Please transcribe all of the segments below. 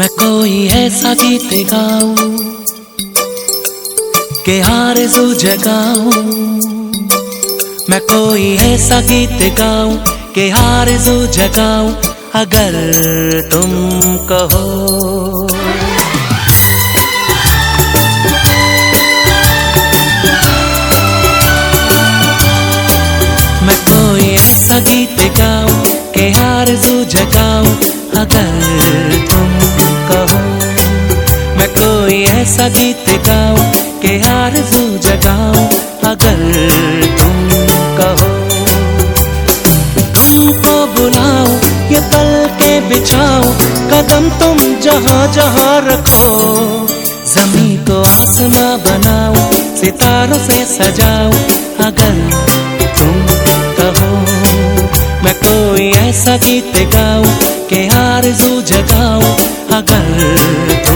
कोई ऐसा गीत गाऊं के आरज़ू जगाऊं। मैं कोई ऐसा गीत गाऊं के हार जो जगाऊं। अगर तुम कहो कदम तुम जहाँ जहाँ रखो। जमी को आसमां बनाओ सितारों से सजाओ अगर तुम कहो, मैं कोई ऐसा गीत गाऊं, के आरज़ू जगाऊं, अगर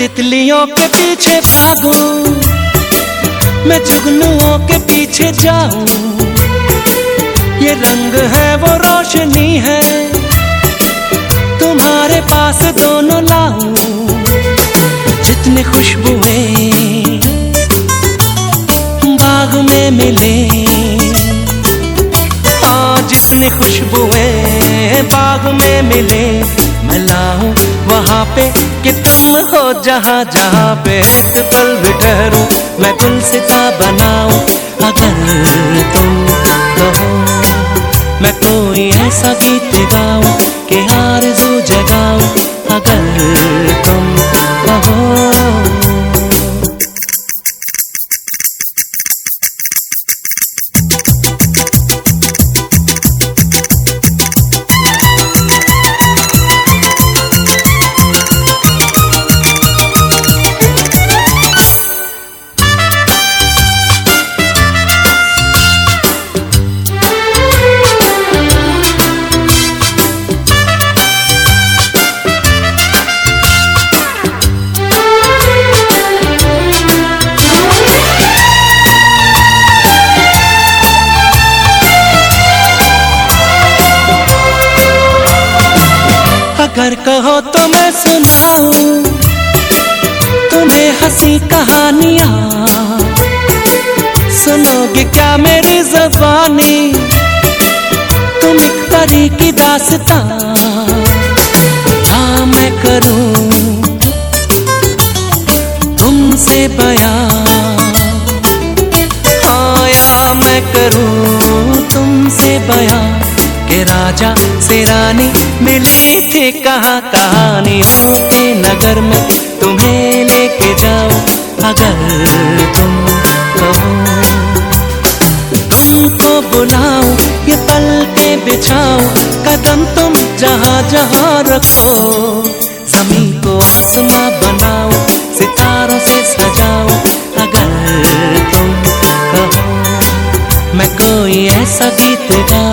तितलियों के पीछे भागूं। मैं जुगनुओं के पीछे जाऊँ। ये रंग है, वो रोशनी है। तुम्हारे पास दोनों लाऊं। जितनी खुशबुएँ बाग में मिले। हाँ जितनी खुशबुएँ बाग में मिले। मैं लाऊं वहाँ पे कि तुम हो, जहाँ जहाँ पे एक पल भी ठहरू, मैं गुलसिता बनाऊँ? अगर तुम कहो, मैं कोई ऐसा गीत गाऊं कि आरज़ू जगाऊं। अगर तुम कहो हँसी कहानियाँ। सुनोगे क्या मेरी जबानी? तुम एक परी की दासता। हाँ मैं करूँ तुमसे बयां हाँ या मैं करूँ तुमसे बयां के राजा से रानी मिली थी कहाँ? कहानियों के नगर में, तुम्हें लेके जाओ अगर तुम कहो तुमको बुलाओ, ये पल के बिछाओ। कदम तुम जहाँ जहाँ रखो। जमी को आसमां बनाओ, सितारों से सजाओ। अगर तुम कहो, मैं कोई ऐसा गीत गाऊं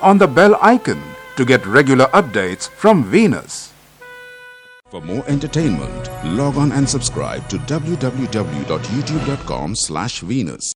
On the bell icon to get regular updates from Venus. For more entertainment, log on and subscribe to www.youtube.com slash Venus.